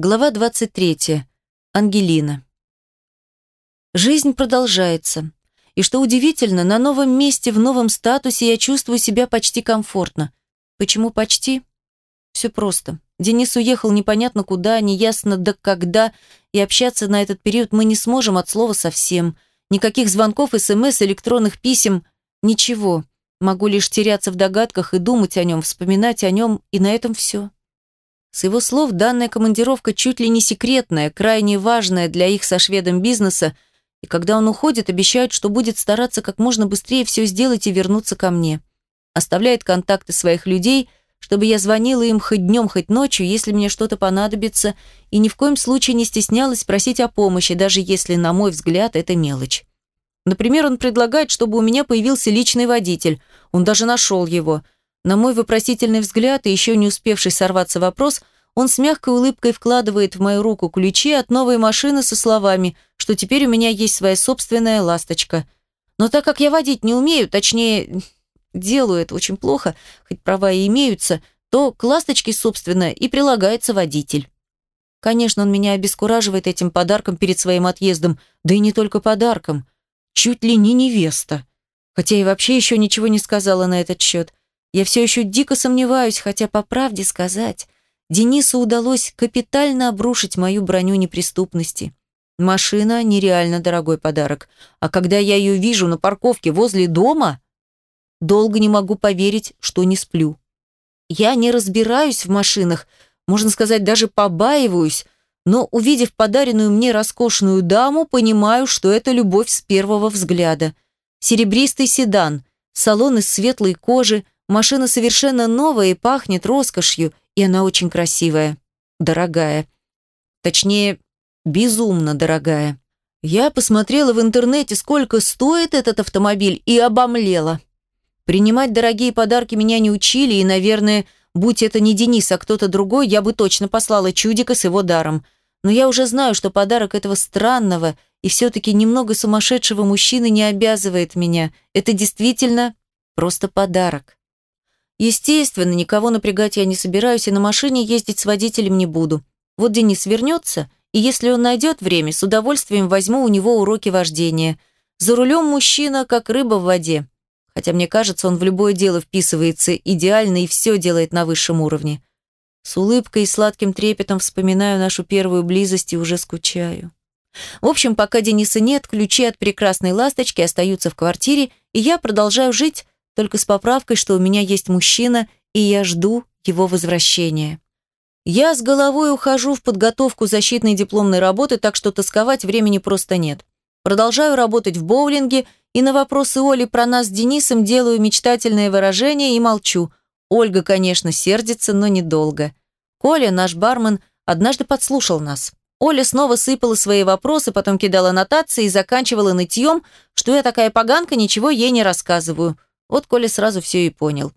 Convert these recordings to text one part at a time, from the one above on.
Глава 23. Ангелина. Жизнь продолжается. И что удивительно, на новом месте, в новом статусе я чувствую себя почти комфортно. Почему почти? Все просто. Денис уехал непонятно куда, неясно до когда, и общаться на этот период мы не сможем от слова совсем. Никаких звонков, смс, электронных писем, ничего. Могу лишь теряться в догадках и думать о нем, вспоминать о нем, и на этом все. С его слов, данная командировка чуть ли не секретная, крайне важная для их со шведом бизнеса, и когда он уходит, обещают, что будет стараться как можно быстрее все сделать и вернуться ко мне. Оставляет контакты своих людей, чтобы я звонила им хоть днем, хоть ночью, если мне что-то понадобится, и ни в коем случае не стеснялась просить о помощи, даже если, на мой взгляд, это мелочь. Например, он предлагает, чтобы у меня появился личный водитель. Он даже нашел его – на мой вопросительный взгляд и еще не успевший сорваться вопрос, он с мягкой улыбкой вкладывает в мою руку ключи от новой машины со словами, что теперь у меня есть своя собственная ласточка. Но так как я водить не умею, точнее, делаю это очень плохо, хоть права и имеются, то к ласточке, собственно, и прилагается водитель. Конечно, он меня обескураживает этим подарком перед своим отъездом, да и не только подарком. Чуть ли не невеста. Хотя и вообще еще ничего не сказала на этот счет. Я все еще дико сомневаюсь, хотя, по правде сказать, Денису удалось капитально обрушить мою броню неприступности. Машина – нереально дорогой подарок. А когда я ее вижу на парковке возле дома, долго не могу поверить, что не сплю. Я не разбираюсь в машинах, можно сказать, даже побаиваюсь, но, увидев подаренную мне роскошную даму, понимаю, что это любовь с первого взгляда. Серебристый седан, салон из светлой кожи – Машина совершенно новая и пахнет роскошью, и она очень красивая, дорогая. Точнее, безумно дорогая. Я посмотрела в интернете, сколько стоит этот автомобиль, и обомлела. Принимать дорогие подарки меня не учили, и, наверное, будь это не Денис, а кто-то другой, я бы точно послала чудика с его даром. Но я уже знаю, что подарок этого странного и все-таки немного сумасшедшего мужчины не обязывает меня. Это действительно просто подарок. Естественно, никого напрягать я не собираюсь и на машине ездить с водителем не буду. Вот Денис вернется, и если он найдет время, с удовольствием возьму у него уроки вождения. За рулем мужчина, как рыба в воде. Хотя мне кажется, он в любое дело вписывается идеально и все делает на высшем уровне. С улыбкой и сладким трепетом вспоминаю нашу первую близость и уже скучаю. В общем, пока Дениса нет, ключи от прекрасной ласточки остаются в квартире, и я продолжаю жить, только с поправкой, что у меня есть мужчина, и я жду его возвращения. Я с головой ухожу в подготовку защитной дипломной работы, так что тосковать времени просто нет. Продолжаю работать в боулинге, и на вопросы Оли про нас с Денисом делаю мечтательное выражение и молчу. Ольга, конечно, сердится, но недолго. Коля, наш бармен, однажды подслушал нас. Оля снова сыпала свои вопросы, потом кидала нотации и заканчивала нытьем, что я такая поганка, ничего ей не рассказываю. Вот Коля сразу все и понял.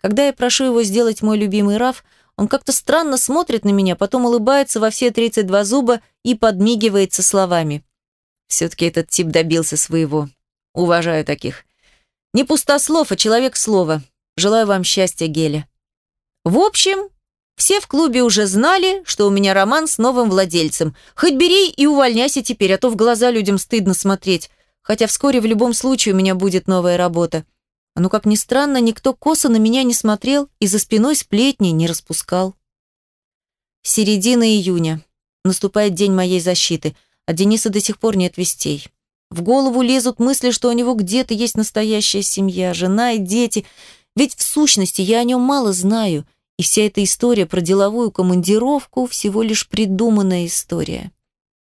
Когда я прошу его сделать мой любимый раф, он как-то странно смотрит на меня, потом улыбается во все 32 зуба и подмигивает со словами. Все-таки этот тип добился своего. Уважаю таких. Не пустослов, а человек слова. Желаю вам счастья, Геля. В общем, все в клубе уже знали, что у меня роман с новым владельцем. Хоть бери и увольняйся теперь, а то в глаза людям стыдно смотреть. Хотя вскоре в любом случае у меня будет новая работа. Но, как ни странно, никто косо на меня не смотрел и за спиной сплетни не распускал. Середина июня. Наступает день моей защиты, а Дениса до сих пор нет вестей. В голову лезут мысли, что у него где-то есть настоящая семья, жена и дети. Ведь в сущности я о нем мало знаю, и вся эта история про деловую командировку всего лишь придуманная история.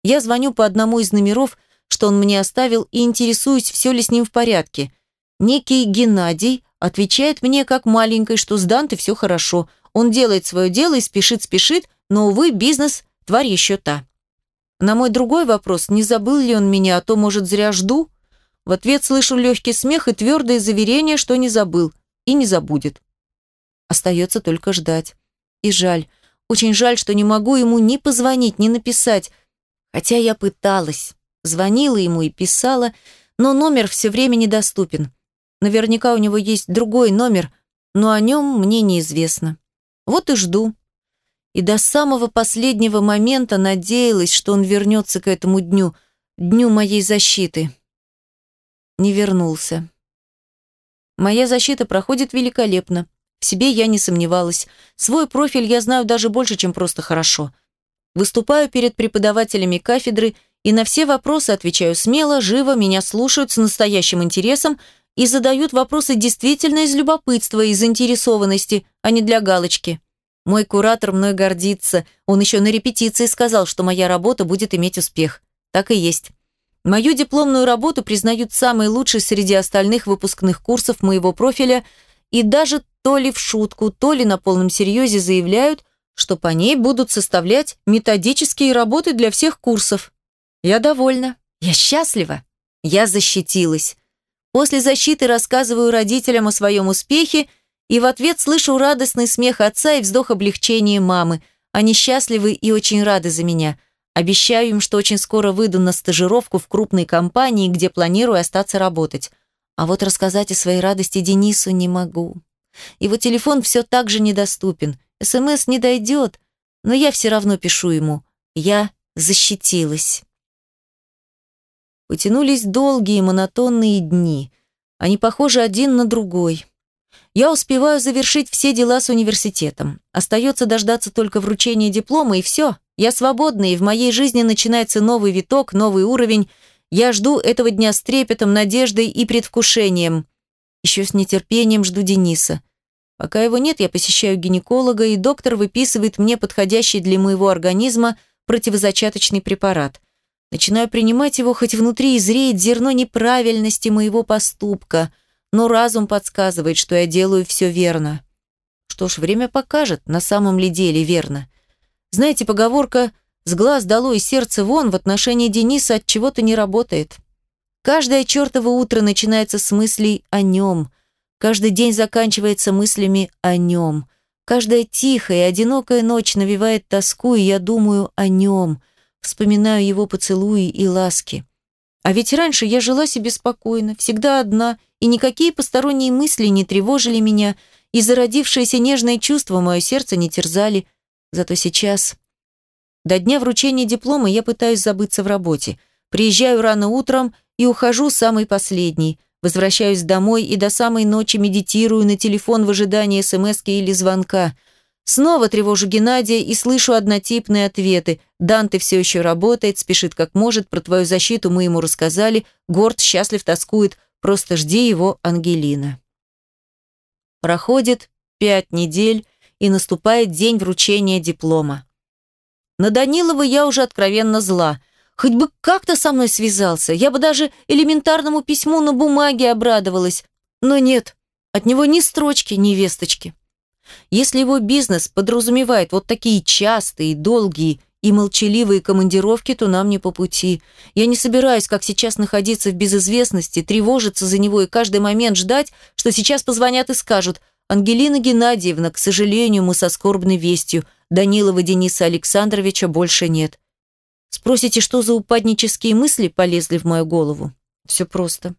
Я звоню по одному из номеров, что он мне оставил, и интересуюсь, все ли с ним в порядке. Некий Геннадий отвечает мне как маленькой, что с Данте все хорошо. Он делает свое дело и спешит-спешит, но, увы, бизнес – тварь еще та. На мой другой вопрос, не забыл ли он меня, а то, может, зря жду, в ответ слышу легкий смех и твердое заверение, что не забыл и не забудет. Остается только ждать. И жаль, очень жаль, что не могу ему ни позвонить, ни написать, хотя я пыталась. Звонила ему и писала, но номер все время недоступен. Наверняка у него есть другой номер, но о нем мне неизвестно. Вот и жду. И до самого последнего момента надеялась, что он вернется к этому дню, дню моей защиты. Не вернулся. Моя защита проходит великолепно. В себе я не сомневалась. Свой профиль я знаю даже больше, чем просто хорошо. Выступаю перед преподавателями кафедры и на все вопросы отвечаю смело, живо, меня слушают с настоящим интересом и задают вопросы действительно из любопытства и заинтересованности, а не для галочки. Мой куратор мной гордится. Он еще на репетиции сказал, что моя работа будет иметь успех. Так и есть. Мою дипломную работу признают самой лучшей среди остальных выпускных курсов моего профиля и даже то ли в шутку, то ли на полном серьезе заявляют, что по ней будут составлять методические работы для всех курсов. Я довольна. Я счастлива. Я защитилась. После защиты рассказываю родителям о своем успехе и в ответ слышу радостный смех отца и вздох облегчения мамы. Они счастливы и очень рады за меня. Обещаю им, что очень скоро выйду на стажировку в крупной компании, где планирую остаться работать. А вот рассказать о своей радости Денису не могу. Его телефон все так же недоступен. СМС не дойдет, но я все равно пишу ему. Я защитилась. Потянулись долгие монотонные дни. Они похожи один на другой. Я успеваю завершить все дела с университетом. Остается дождаться только вручения диплома, и все. Я свободна, и в моей жизни начинается новый виток, новый уровень. Я жду этого дня с трепетом, надеждой и предвкушением. Еще с нетерпением жду Дениса. Пока его нет, я посещаю гинеколога, и доктор выписывает мне подходящий для моего организма противозачаточный препарат. Начинаю принимать его, хоть внутри и зреет зерно неправильности моего поступка – но разум подсказывает, что я делаю все верно. Что ж, время покажет, на самом ли деле верно. Знаете, поговорка «с глаз долой, сердце вон» в отношении Дениса от чего-то не работает. Каждое чертово утро начинается с мыслей о нем. Каждый день заканчивается мыслями о нем. Каждая тихая и одинокая ночь навевает тоску, и я думаю о нем. Вспоминаю его поцелуи и ласки. А ведь раньше я жила себе спокойно, всегда одна, и никакие посторонние мысли не тревожили меня, и зародившиеся нежные чувства мое сердце не терзали. Зато сейчас... До дня вручения диплома я пытаюсь забыться в работе. Приезжаю рано утром и ухожу самый последний. Возвращаюсь домой и до самой ночи медитирую на телефон в ожидании смс или звонка – Снова тревожу Геннадия и слышу однотипные ответы. Данте все еще работает, спешит как может, про твою защиту мы ему рассказали, горд, счастлив, тоскует, просто жди его, Ангелина. Проходит пять недель, и наступает день вручения диплома. На Данилова я уже откровенно зла. Хоть бы как-то со мной связался, я бы даже элементарному письму на бумаге обрадовалась. Но нет, от него ни строчки, ни весточки. Если его бизнес подразумевает вот такие частые, долгие и молчаливые командировки, то нам не по пути. Я не собираюсь, как сейчас, находиться в безызвестности, тревожиться за него и каждый момент ждать, что сейчас позвонят и скажут «Ангелина Геннадьевна, к сожалению, мы со скорбной вестью. Данилова Дениса Александровича больше нет». Спросите, что за упаднические мысли полезли в мою голову? Все просто.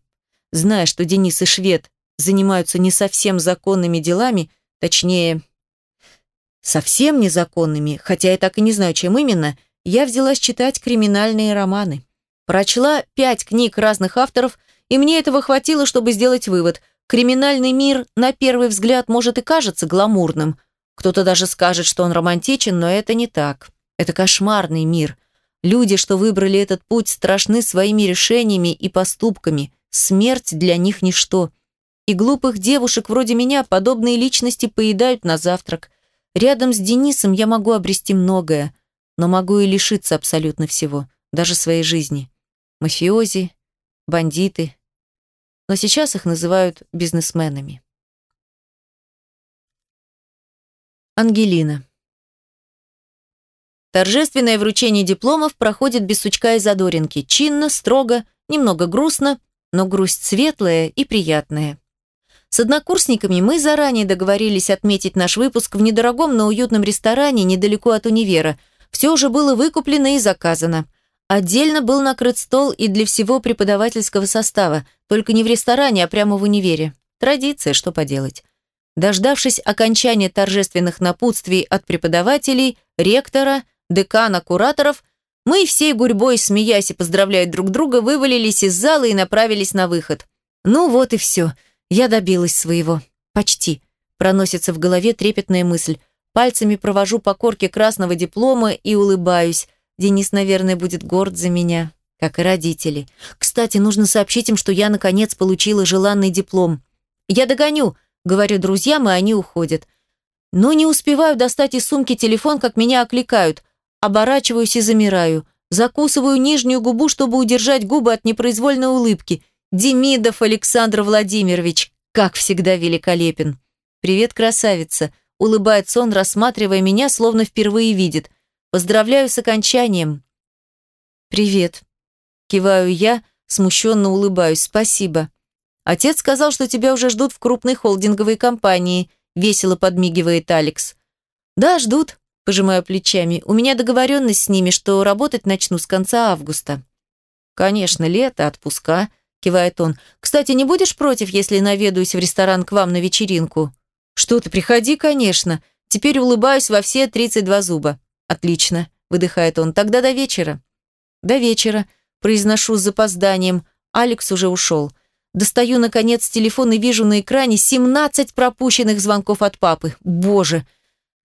Зная, что Денис и Швед занимаются не совсем законными делами, Точнее, совсем незаконными, хотя я так и не знаю, чем именно, я взялась читать криминальные романы. Прочла пять книг разных авторов, и мне этого хватило, чтобы сделать вывод. Криминальный мир, на первый взгляд, может и кажется гламурным. Кто-то даже скажет, что он романтичен, но это не так. Это кошмарный мир. Люди, что выбрали этот путь, страшны своими решениями и поступками. Смерть для них ничто. И глупых девушек вроде меня подобные личности поедают на завтрак. Рядом с Денисом я могу обрести многое, но могу и лишиться абсолютно всего, даже своей жизни. Мафиози, бандиты. Но сейчас их называют бизнесменами. Ангелина. Торжественное вручение дипломов проходит без сучка и задоринки, чинно, строго, немного грустно, но грусть светлая и приятная. С однокурсниками мы заранее договорились отметить наш выпуск в недорогом, но уютном ресторане недалеко от универа. Все уже было выкуплено и заказано. Отдельно был накрыт стол и для всего преподавательского состава, только не в ресторане, а прямо в универе. Традиция, что поделать. Дождавшись окончания торжественных напутствий от преподавателей, ректора, декана, кураторов, мы всей гурьбой, смеясь и поздравляя друг друга, вывалились из зала и направились на выход. Ну вот и все. Я добилась своего. Почти. Проносится в голове трепетная мысль. Пальцами провожу по корке красного диплома и улыбаюсь. Денис, наверное, будет горд за меня, как и родители. Кстати, нужно сообщить им, что я, наконец, получила желанный диплом. «Я догоню», — говорю друзьям, и они уходят. Но не успеваю достать из сумки телефон, как меня окликают. Оборачиваюсь и замираю. Закусываю нижнюю губу, чтобы удержать губы от непроизвольной улыбки. Демидов Александр Владимирович, как всегда великолепен. «Привет, красавица!» – улыбается он, рассматривая меня, словно впервые видит. «Поздравляю с окончанием!» «Привет!» – киваю я, смущенно улыбаюсь. «Спасибо!» «Отец сказал, что тебя уже ждут в крупной холдинговой компании», – весело подмигивает Алекс. «Да, ждут», – пожимаю плечами. «У меня договоренность с ними, что работать начну с конца августа». «Конечно, лето, отпуска», – кивает он. «Кстати, не будешь против, если наведаюсь в ресторан к вам на вечеринку?» «Что ты, приходи, конечно. Теперь улыбаюсь во все 32 зуба». «Отлично», – выдыхает он. «Тогда до вечера». «До вечера», – произношу с запозданием. Алекс уже ушел. Достаю, наконец, телефон и вижу на экране 17 пропущенных звонков от папы. Боже!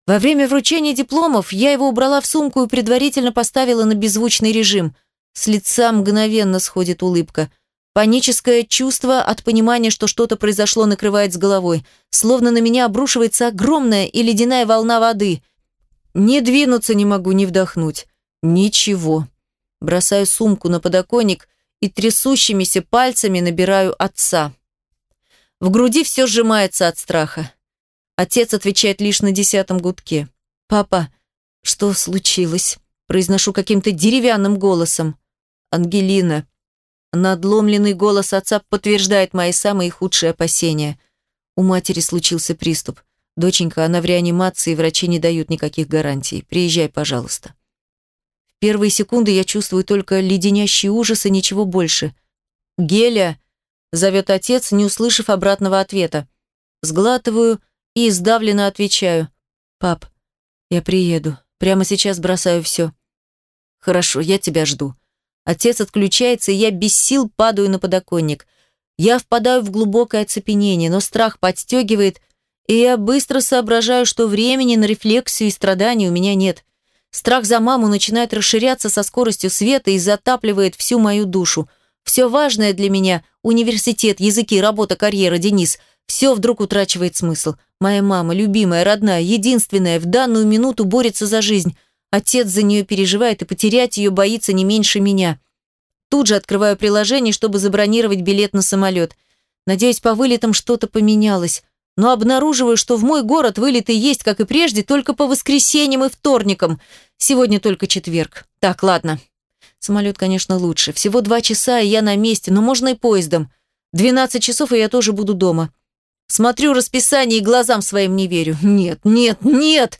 Во время вручения дипломов я его убрала в сумку и предварительно поставила на беззвучный режим. С лица мгновенно сходит улыбка – Паническое чувство от понимания, что что-то произошло, накрывает с головой. Словно на меня обрушивается огромная и ледяная волна воды. Не двинуться не могу, не вдохнуть. Ничего. Бросаю сумку на подоконник и трясущимися пальцами набираю отца. В груди все сжимается от страха. Отец отвечает лишь на десятом гудке. «Папа, что случилось?» Произношу каким-то деревянным голосом. «Ангелина, Надломленный голос отца подтверждает мои самые худшие опасения. У матери случился приступ. Доченька, она в реанимации, врачи не дают никаких гарантий. Приезжай, пожалуйста. В первые секунды я чувствую только леденящий ужас и ничего больше. «Геля!» – зовет отец, не услышав обратного ответа. Сглатываю и сдавленно отвечаю. «Пап, я приеду. Прямо сейчас бросаю все». «Хорошо, я тебя жду». Отец отключается, и я без сил падаю на подоконник. Я впадаю в глубокое оцепенение, но страх подстегивает, и я быстро соображаю, что времени на рефлексию и страдания у меня нет. Страх за маму начинает расширяться со скоростью света и затапливает всю мою душу. Все важное для меня – университет, языки, работа, карьера, Денис – все вдруг утрачивает смысл. Моя мама, любимая, родная, единственная, в данную минуту борется за жизнь – Отец за нее переживает и потерять ее боится не меньше меня. Тут же открываю приложение, чтобы забронировать билет на самолет. Надеюсь, по вылетам что-то поменялось. Но обнаруживаю, что в мой город вылеты есть, как и прежде, только по воскресеньям и вторникам. Сегодня только четверг. Так, ладно. Самолет, конечно, лучше. Всего два часа, и я на месте, но можно и поездом. Двенадцать часов, и я тоже буду дома. Смотрю расписание и глазам своим не верю. Нет, нет, нет!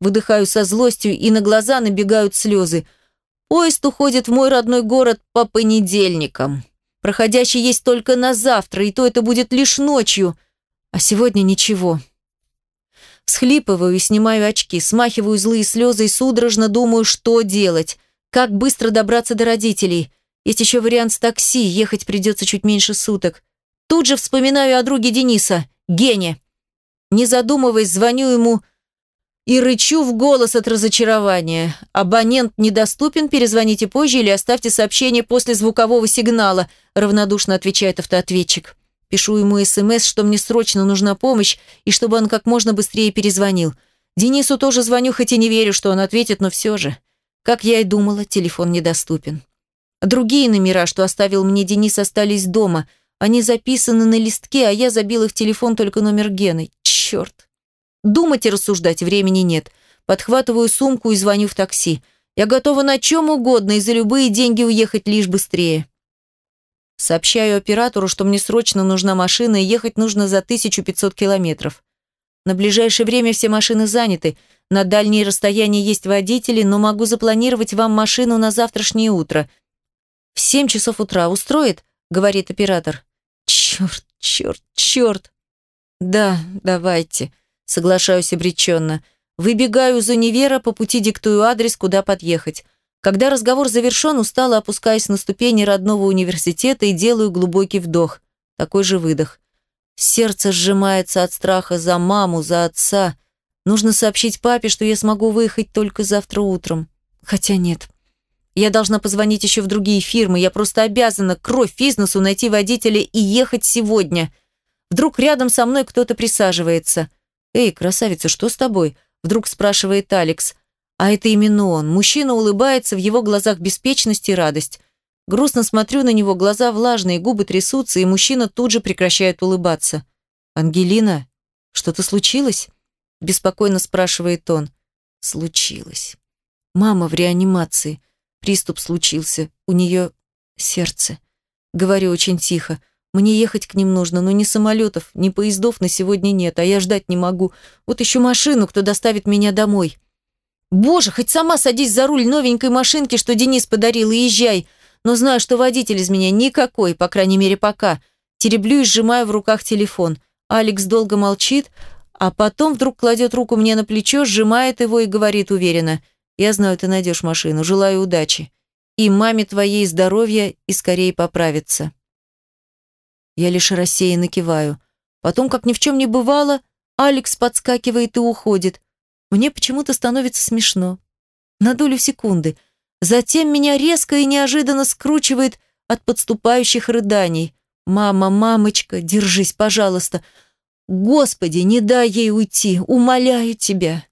Выдыхаю со злостью, и на глаза набегают слезы. Поезд уходит в мой родной город по понедельникам. Проходящий есть только на завтра, и то это будет лишь ночью. А сегодня ничего. Схлипываю и снимаю очки, смахиваю злые слезы и судорожно думаю, что делать. Как быстро добраться до родителей. Есть еще вариант с такси, ехать придется чуть меньше суток. Тут же вспоминаю о друге Дениса, Гене. Не задумываясь, звоню ему и рычу в голос от разочарования. «Абонент недоступен, перезвоните позже или оставьте сообщение после звукового сигнала», равнодушно отвечает автоответчик. Пишу ему СМС, что мне срочно нужна помощь и чтобы он как можно быстрее перезвонил. Денису тоже звоню, хоть и не верю, что он ответит, но все же. Как я и думала, телефон недоступен. Другие номера, что оставил мне Денис, остались дома. Они записаны на листке, а я забила в телефон только номер Гены. Черт. Думать и рассуждать времени нет. Подхватываю сумку и звоню в такси. Я готова на чем угодно и за любые деньги уехать лишь быстрее. Сообщаю оператору, что мне срочно нужна машина и ехать нужно за 1500 километров. На ближайшее время все машины заняты. На дальние расстояния есть водители, но могу запланировать вам машину на завтрашнее утро. В 7 часов утра устроит? Говорит оператор. Черт, черт, черт. Да, давайте, соглашаюсь обреченно. Выбегаю из универа, по пути диктую адрес, куда подъехать. Когда разговор завершен, устало опускаюсь на ступени родного университета и делаю глубокий вдох. Такой же выдох. Сердце сжимается от страха за маму, за отца. Нужно сообщить папе, что я смогу выехать только завтра утром. Хотя нет. Я должна позвонить еще в другие фирмы. Я просто обязана кровь бизнесу найти водителя и ехать сегодня. Вдруг рядом со мной кто-то присаживается. «Эй, красавица, что с тобой?» Вдруг спрашивает Алекс. А это именно он. Мужчина улыбается, в его глазах беспечность и радость. Грустно смотрю на него, глаза влажные, губы трясутся, и мужчина тут же прекращает улыбаться. «Ангелина, что-то случилось?» Беспокойно спрашивает он. «Случилось. Мама в реанимации. Приступ случился. У нее сердце. Говорю очень тихо. Мне ехать к ним нужно, но ни самолетов, ни поездов на сегодня нет, а я ждать не могу. Вот ищу машину, кто доставит меня домой». Боже, хоть сама садись за руль новенькой машинки, что Денис подарил, и езжай. Но знаю, что водитель из меня никакой, по крайней мере, пока. Тереблю и сжимаю в руках телефон. Алекс долго молчит, а потом вдруг кладет руку мне на плечо, сжимает его и говорит уверенно. «Я знаю, ты найдешь машину. Желаю удачи. И маме твоей здоровья и скорее поправиться». Я лишь рассеянно киваю. Потом, как ни в чем не бывало, Алекс подскакивает и уходит. Мне почему-то становится смешно. На долю секунды. Затем меня резко и неожиданно скручивает от подступающих рыданий. «Мама, мамочка, держись, пожалуйста. Господи, не дай ей уйти, умоляю тебя».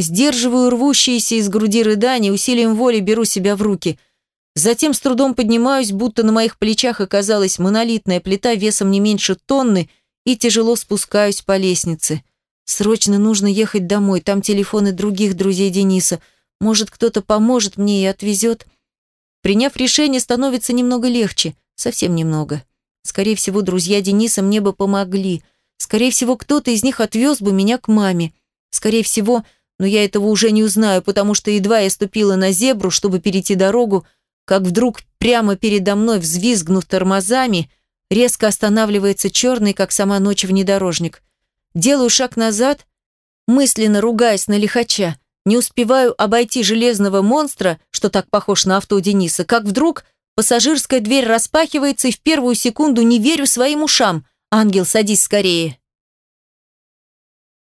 Сдерживаю рвущиеся из груди рыдания, усилием воли беру себя в руки. Затем с трудом поднимаюсь, будто на моих плечах оказалась монолитная плита весом не меньше тонны, и тяжело спускаюсь по лестнице. Срочно нужно ехать домой, там телефоны других друзей Дениса. Может, кто-то поможет мне и отвезет. Приняв решение, становится немного легче. Совсем немного. Скорее всего, друзья Дениса мне бы помогли. Скорее всего, кто-то из них отвез бы меня к маме. Скорее всего, но я этого уже не узнаю, потому что едва я ступила на зебру, чтобы перейти дорогу, как вдруг прямо передо мной, взвизгнув тормозами, резко останавливается черный, как сама ночь, внедорожник – Делаю шаг назад, мысленно ругаясь на лихача. Не успеваю обойти железного монстра, что так похож на авто Дениса, как вдруг пассажирская дверь распахивается, и в первую секунду не верю своим ушам. «Ангел, садись скорее!»